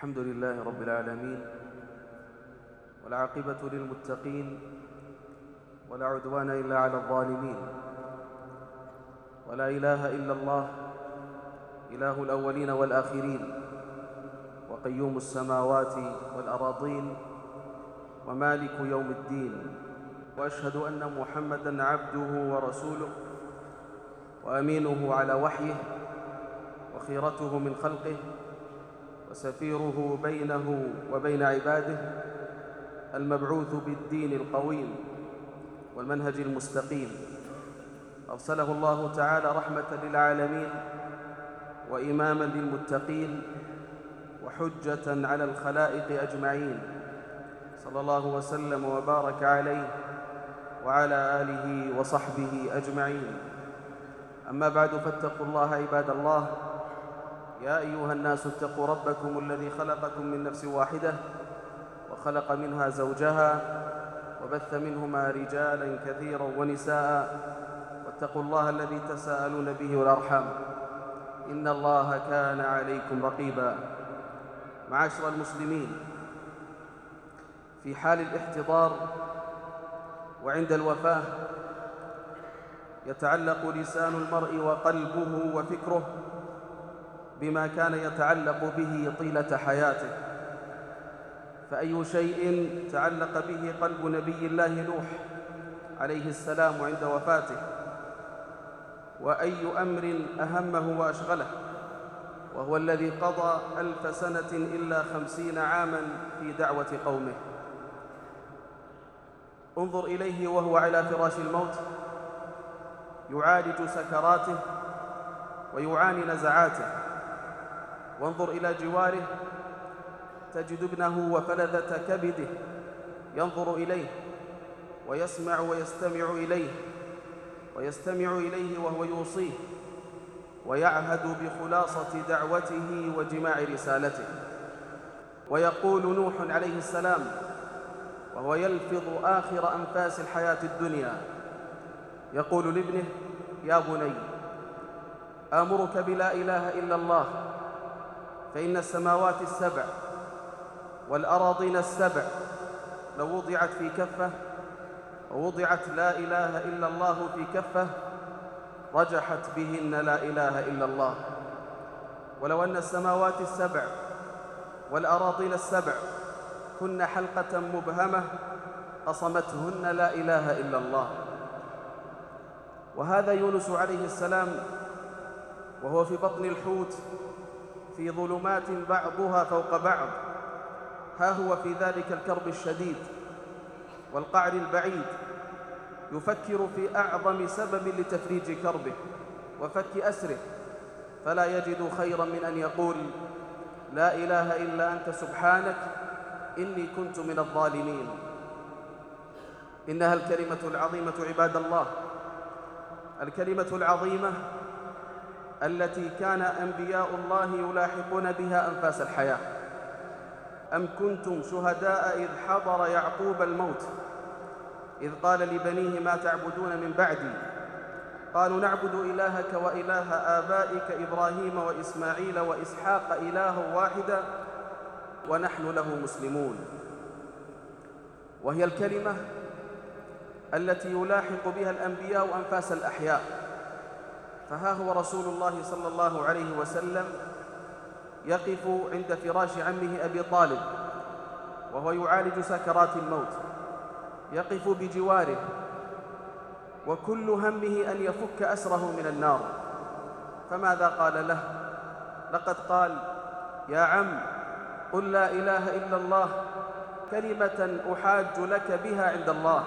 الحمد لله رب العالمين والعاقبة للمتقين ولا عدوان إلا على الظالمين ولا إله إلا الله إله الأولين والآخرين وقيوم السماوات والأراضين ومالك يوم الدين وأشهد أن محمدًا عبده ورسوله وأمينه على وحيه وخيرته من خلقه وسفيره بينه وبين عباده المبعوث بالدين القويم والمنهج المستقيم. أرسله الله تعالى رحمة للعالمين وإماما للمتقين وحجة على الخلائق أجمعين. صلى الله وسلم وبارك عليه وعلى آله وصحبه أجمعين. أما بعد فاتقوا الله عباد الله. يا أيها الناس اتقوا ربكم الذي خلقكم من نفس واحدة وخلق منها زوجها وبث منهما رجالا كثيرا ونساء واتقوا الله الذي تساءلون به والأرحام. إن الله كان عليكم رقيبا. معاشر المسلمين في حال الاحتضار وعند الوفاة يتعلق لسان المرء وقلبه وفكره بما كان يتعلق به طيلة حياته. فأي شيء تعلق به قلب نبي الله نوح عليه السلام عند وفاته وأي أمر أهمه وأشغله وهو الذي قضى ألف سنة إلا خمسين عاما في دعوة قومه. انظر إليه وهو على فراش الموت يعالج سكراته ويعاني نزعاته. وانظر إلى جواره تجد ابنه وفلذة كبده ينظر إليه ويسمع ويستمع إليه ويستمع إليه وهو يوصيه ويعهد بخلاصة دعوته وجماع رسالته. ويقول نوح عليه السلام وهو يلفظ آخر أنفاس الحياة الدنيا يقول لابنه يا بني آمرك بلا إله إلا الله فإن السماوات السبع والأراضين السبع لو وضعت في كفة ووضعت لا إله إلا الله في كفة رجحت بهن لا إله إلا الله. ولو أن السماوات السبع والأراضين السبع كن حلقة مبهمة قصمتهن لا إله إلا الله. وهذا يونس عليه السلام وهو في بطن الحوت في ظلمات بعضها فوق بعض. ها هو في ذلك الكرب الشديد والقعر البعيد يفكر في أعظم سبب لتفريج كربه وفك أسره. فلا يجد خيرا من أن يقول لا إله إلا أنت سبحانك إني كنت من الظالمين. إنها الكلمة العظيمة عباد الله. الكلمة العظيمة التي كان أنبياء الله يلاحقون بها أنفاس الحياة. أم كنتم شهداء إذ حضر يعقوب الموت؟ إذ قال لبنيه ما تعبدون من بعدي. قالوا نعبد إلهك وإله آبائك إبراهيم وإسماعيل وإسحاق إلها واحدا ونحن له مسلمون. وهي الكلمة التي يلاحق بها الأنبياء أنفاس الأحياء. فها هو رسول الله صلى الله عليه وسلم يقف عند فراش عمه أبي طالب وهو يعالج سكرات الموت يقف بجواره وكل همه أن يفك أسره من النار. فماذا قال له؟ لقد قال يا عم قل لا إله إلا الله كلمة أحاج لك بها عند الله.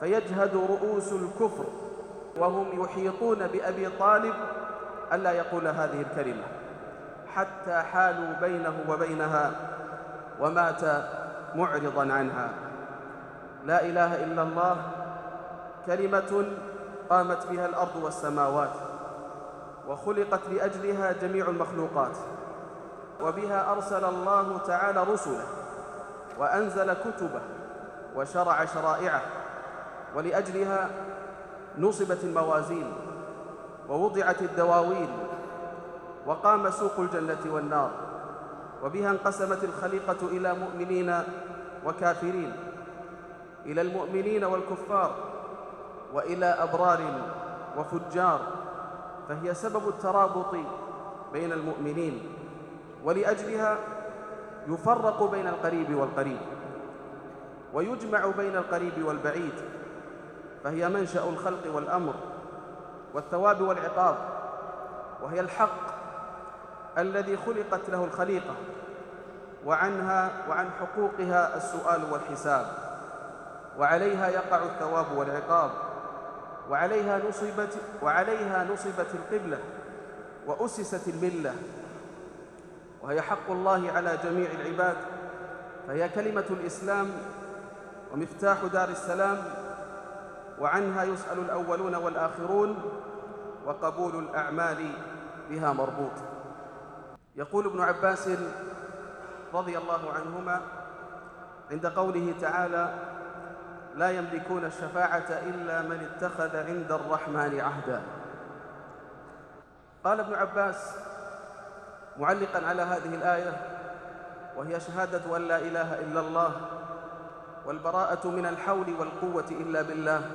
فيجهد رؤوس الكفر وهم يحيطون بأبي طالب ألا يقول هذه الكلمة. حتى حالوا بينه وبينها ومات معرضا عنها. لا إله إلا الله. كلمة قامت بها الأرض والسماوات وخلقت لأجلها جميع المخلوقات. وبها أرسل الله تعالى رسله وأنزل كتبه وشرع شرائعه. ولأجلها نصبت الموازين ووضعت الدواوين وقام سوق الجنة والنار وبها انقسمت الخليقة إلى مؤمنين وكافرين إلى المؤمنين والكفار وإلى أبرار وفجار فهي سبب الترابط بين المؤمنين ولأجلها يفرق بين القريب والقريب ويجمع بين القريب والبعيد. فهي منشأ الخلق والأمر والثواب والعقاب وهي الحق الذي خلقت له الخليقة وعنها وعن حقوقها السؤال والحساب وعليها يقع الثواب والعقاب وعليها نصبت وعليها نصبت القبلة وأسست الملة وهي حق الله على جميع العباد فهي كلمة الإسلام ومفتاح دار السلام وعنها يسأل الأولون والآخرون وقبول الأعمال بها مربوط. يقول ابن عباس رضي الله عنهما عند قوله تعالى لا يملكون الشفاعة إلا من اتخذ عند الرحمن عهدا. قال ابن عباس معلقا على هذه الآية وهي شهادة أن لا إله إلا الله والبراءة من الحول والقوة إلا بالله.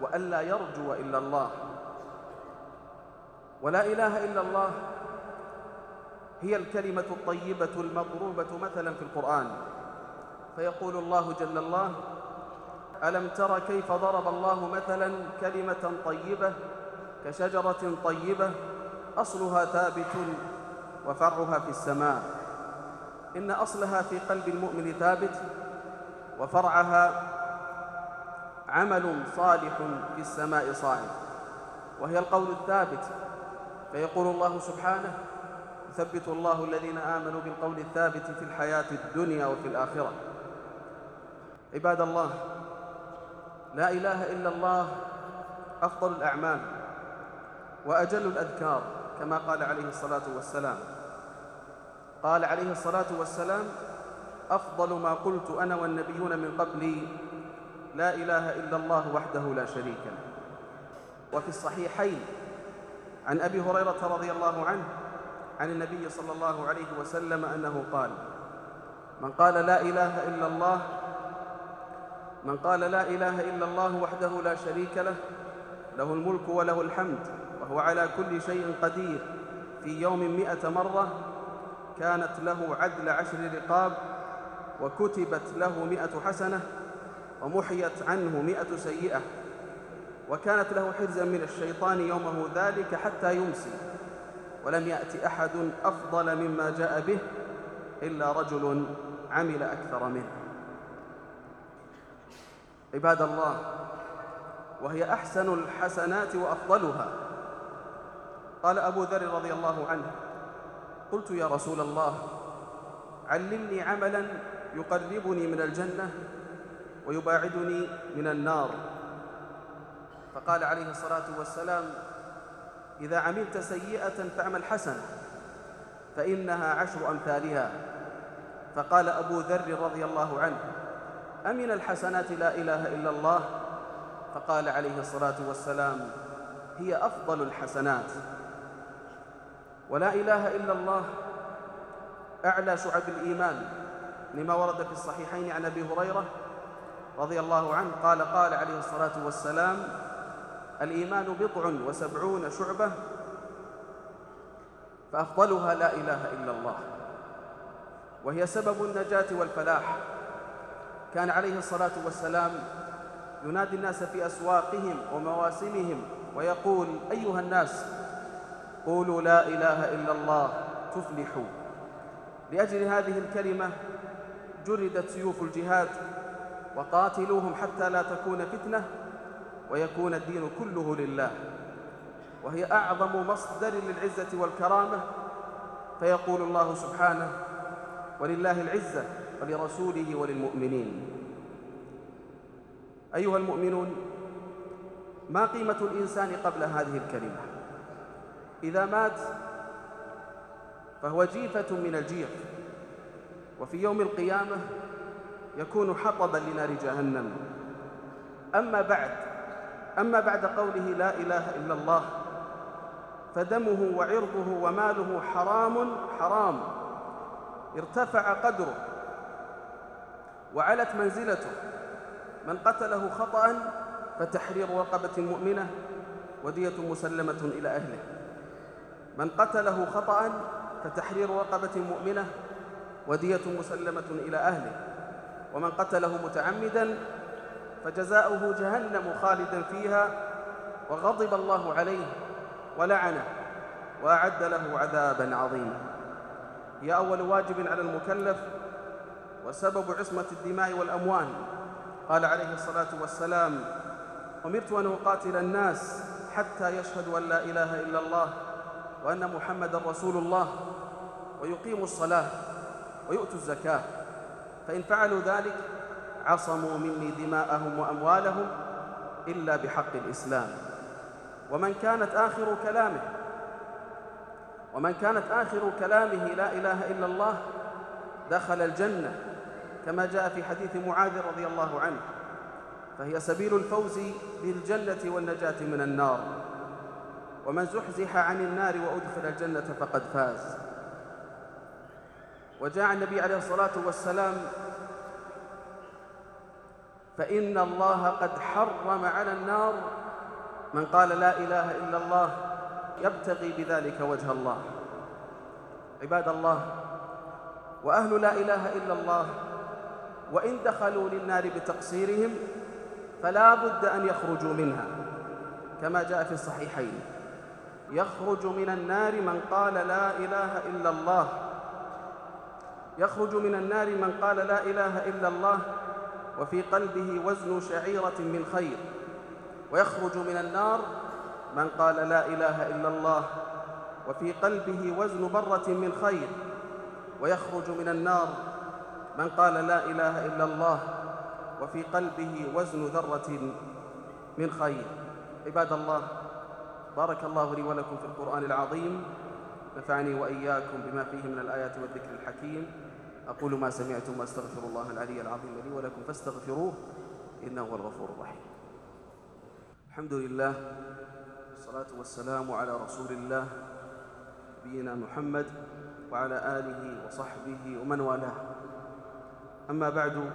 وأن لا يرجو إلا الله. ولا إله إلا الله هي الكلمة الطيبة المضروبة مثلا في القرآن. فيقول الله جل الله ألم تر كيف ضرب الله مثلا كلمة طيبة كشجرة طيبة؟ أصلها ثابت وفرعها في السماء. إن أصلها في قلب المؤمن ثابت وفرعها عمل صالح في السماء صاعد وهي القول الثابت فيقول الله سبحانه يثبت الله الذين آمنوا بالقول الثابت في الحياة الدنيا وفي الآخرة. عباد الله لا إله إلا الله أفضل الأعمال وأجل الأذكار كما قال عليه الصلاة والسلام. قال عليه الصلاة والسلام أفضل ما قلت أنا والنبيون من قبلي لا إله إلا الله وحده لا شريك له. وفي الصحيحين عن أبي هريرة رضي الله عنه عن النبي صلى الله عليه وسلم أنه قال من قال لا إله إلا الله من قال لا إله إلا الله وحده لا شريك له له الملك وله الحمد وهو على كل شيء قدير. في يوم مئة مرة كانت له عدل عشر رقاب وكتبت له مئة حسنة ومحيت عنه مئة سيئة. وكانت له حرزا من الشيطان يومه ذلك حتى يمسي. ولم يأت أحد أفضل مما جاء به إلا رجل عمل أكثر منه. عباد الله وهي أحسن الحسنات وأفضلها. قال أبو ذر رضي الله عنه قلت يا رسول الله علمني عملا يقربني من الجنة ويباعدني من النار. فقال عليه الصلاة والسلام إذا عملت سيئة فاعمل حسنة فإنها عشر أمثالها. فقال أبو ذر رضي الله عنه أمن الحسنات لا إله إلا الله؟ فقال عليه الصلاة والسلام هي أفضل الحسنات. ولا إله إلا الله أعلى شعب الإيمان. لما ورد في الصحيحين عن أبي هريرة رضي الله عنه قال قال عليه الصلاة والسلام الإيمان بضع وسبعون شعبة فأفضلها لا إله إلا الله وهي سبب النجاة والفلاح. كان عليه الصلاة والسلام ينادي الناس في أسواقهم ومواسمهم ويقول أيها الناس قولوا لا إله إلا الله تفلحوا. لأجل هذه الكلمة جردت سيوف الجهاد وقاتلوهم حتى لا تكون فتنة ويكون الدين كله لله. وهي أعظم مصدر للعزة والكرامة. فيقول الله سبحانه ولله العزة ولرسوله وللمؤمنين. أيها المؤمنون ما قيمة الإنسان قبل هذه الكلمة؟ إذا مات فهو جيفة من الجيف. وفي يوم القيامة يكون حطبا لنار جهنم. أما بعد أما بعد قوله لا إله إلا الله فدمه وعرضه وماله حرام حرام. ارتفع قدره وعلت منزلته. من قتله خطأ فتحرير رقبة مؤمنة ودية مسلمة إلى أهله. من قتله خطأ فتحرير رقبة مؤمنة ودية مسلمة إلى أهله. ومن قتله متعمدا فجزاؤه جهنم خالدا فيها وغضب الله عليه ولعنه وأعد له عذابا عظيما. هي أول واجب على المكلف وسبب عصمة الدماء والأموال. قال عليه الصلاة والسلام أمرت أن أقاتل الناس حتى يشهدوا أن لا إله إلا الله وأن محمدا رسول الله. ويقيموا الصلاة ويؤتوا الزكاة. فإن فعلوا ذلك عصموا مني دماءهم وأموالهم إلا بحق الإسلام. ومن كانت آخر كلامه ومن كانت آخر كلامه لا إله إلا الله دخل الجنة كما جاء في حديث معاذ رضي الله عنه فهي سبيل الفوز بالجنة والنجاة من النار. ومن زحزح عن النار وأدخل الجنة فقد فاز. وجاء النبي عليه الصلاة والسلام فإن الله قد حرم على النار من قال لا إله إلا الله يبتغي بذلك وجه الله. عباد الله وأهل لا إله إلا الله وإن دخلوا للنار بتقصيرهم فلا بد أن يخرجوا منها. كما جاء في الصحيحين يخرج من النار من قال لا إله إلا الله يخرج من النار من قال لا إله إلا الله وفي قلبه وزن شعيرة من خير. ويخرج من النار من قال لا إله إلا الله وفي قلبه وزن برة من خير. ويخرج من النار من قال لا إله إلا الله وفي قلبه وزن ذرة من خير. عباد الله بارك الله لي ولكم في القرآن العظيم. نفعني وإياكم بما فيه من الآيات والذكر الحكيم. أقول ما سمعتم وأستغفر الله العلي العظيم لي ولكم فاستغفروه إنه هو الغفور الرحيم. الحمد لله والصلاة والسلام على رسول الله نبينا محمد وعلى آله وصحبه ومن والاه. أما بعد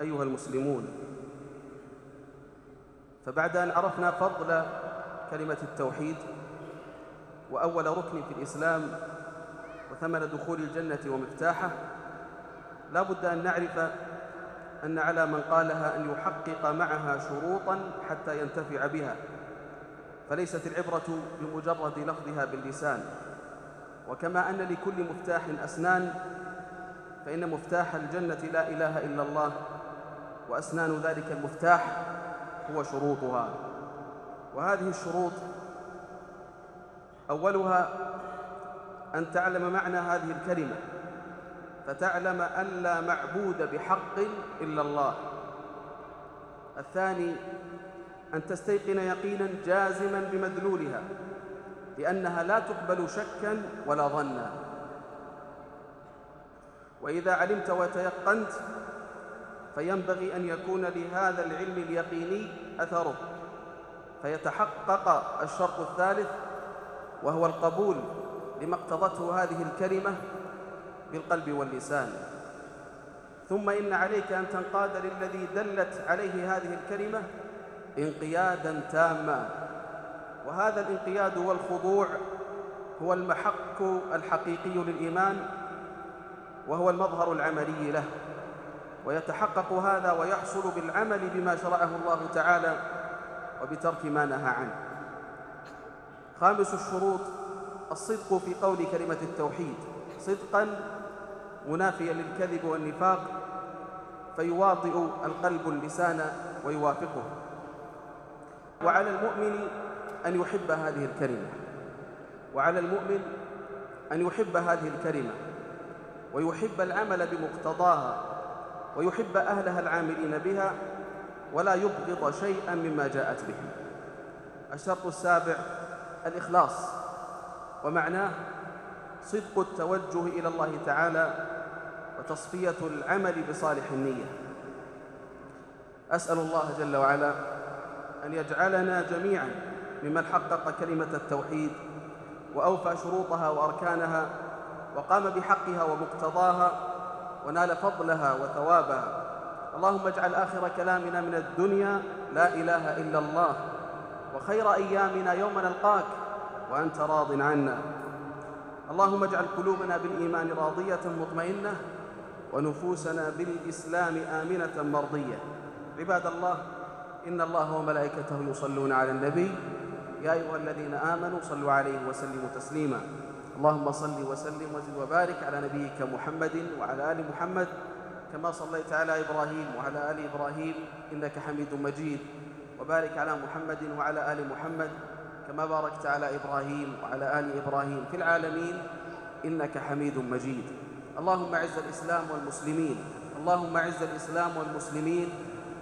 أيها المسلمون فبعد أن عرفنا فضل كلمة التوحيد وأول ركن في الإسلام وثمن دخول الجنة ومفتاحه لا بد أن نعرف أن على من قالها أن يحقق معها شروطا حتى ينتفع بها. فليست العبرة بمجرد لفظها باللسان. وكما أن لكل مفتاح أسنان فإن مفتاح الجنة لا إله إلا الله وأسنان ذلك المفتاح هو شروطها. وهذه الشروط أولها أن تعلم معنى هذه الكلمة. فتعلم أن لا معبود بحق إلا الله. الثاني أن تستيقن يقينا جازما بمدلولها لأنها لا تقبل شكا ولا ظنا. وإذا علمت وتيقنت فينبغي أن يكون لهذا العلم اليقيني أثره. فيتحقق الشرط الثالث وهو القبول لما اقتضته هذه الكلمة بالقلب واللسان. ثم إن عليك أن تنقاد للذي دلت عليه هذه الكلمة انقيادا تاما. وهذا الانقياد والخضوع هو المحك الحقيقي للإيمان وهو المظهر العملي له. ويتحقق هذا ويحصل بالعمل بما شرعه الله تعالى وبترك ما نهى عنه. خامس الشروط الصدق في قول كلمة التوحيد. صدقا منافيا للكذب والنفاق فيواطئ القلب اللسان ويوافقه. وعلى المؤمن أن يحب هذه الكلمة. وعلى المؤمن أن يحب هذه الكلمة. ويحب العمل بمقتضاها. ويحب أهلها العاملين بها. ولا يبغض شيئا مما جاءت به. الشرط السابع الإخلاص. ومعناه صدق التوجه إلى الله تعالى وتصفية العمل بصالح النية. أسأل الله جل وعلا أن يجعلنا جميعا ممن حقق كلمة التوحيد وأوفى شروطها وأركانها وقام بحقها ومقتضاها ونال فضلها وثوابها. اللهم اجعل آخر كلامنا من الدنيا لا إله إلا الله وخير أيامنا يوم نلقاك. وأنت راض عنا. اللهم اجعل قلوبنا بالإيمان راضية مطمئنة ونفوسنا بالإسلام آمنة مرضية. عباد الله إن الله وملائكته يصلون على النبي. يا أيها الذين آمنوا صلوا عليه وسلموا تسليما. اللهم صل وسلم وزد وبارك على نبيك محمد وعلى آل محمد كما صليت على إبراهيم وعلى آل إبراهيم إنك حميد مجيد. وبارك على محمد وعلى آل محمد. كما باركت على إبراهيم وعلى آل إبراهيم في العالمين إنك حميد مجيد. اللهم أعز الإسلام والمسلمين. اللهم أعز الإسلام والمسلمين.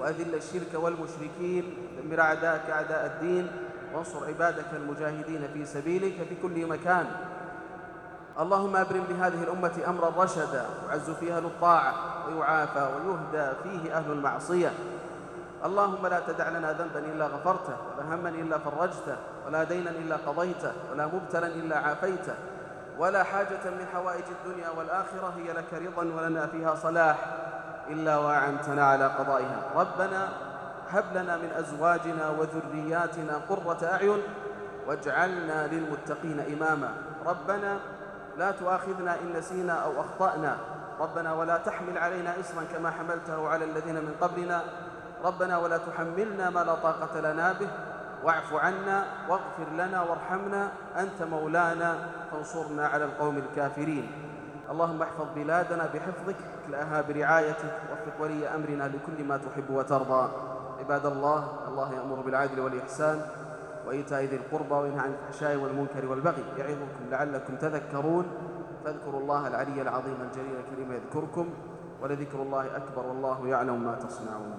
وأذل الشرك والمشركين. دمر أعداءك أعداء الدين. وانصر عبادك المجاهدين في سبيلك في كل مكان. اللهم أبرم بهذه الأمة أمرا رشدا. يعز فيها أهل الطاعة ويعافى ويهدى فيه أهل المعصية. اللهم لا تدع لنا ذنبا إلا غفرته ولا هما إلا فرجته ولا دينا إلا قضيته ولا مبتلا إلا عافيته ولا حاجة من حوائج الدنيا والآخرة هي لك رضا ولنا فيها صلاح إلا وأعنتنا على قضائها. ربنا هب لنا من أزواجنا وذرياتنا قرة أعين واجعلنا للمتقين إماما. ربنا لا تؤاخذنا إن نسينا أو أخطأنا. ربنا ولا تحمل علينا إصرا كما حملته على الذين من قبلنا. ربنا ولا تحملنا ما لا طاقة لنا به. واعف عنا واغفر لنا وارحمنا. أنت مولانا فانصرنا على القوم الكافرين. اللهم احفظ بلادنا بحفظك اكلأها برعايتك وفق ولي أمرنا لكل ما تحب وترضى. عباد الله الله يأمر بالعدل والإحسان وإيتاء ذي القربى وينهى عن الفحشاء والمنكر والبغي يعظكم لعلكم تذكرون. فاذكروا الله العلي العظيم الجليل الكريم يذكركم ولذكر الله أكبر والله يعلم ما تصنعون.